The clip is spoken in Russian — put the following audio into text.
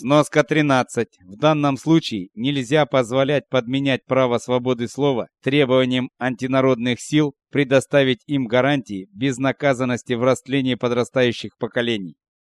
Сноска 13. В данном случае нельзя позволять подменять право свободы слова требованием антинародных сил предоставить им гарантии безнаказанности в растлении подрастающих поколений.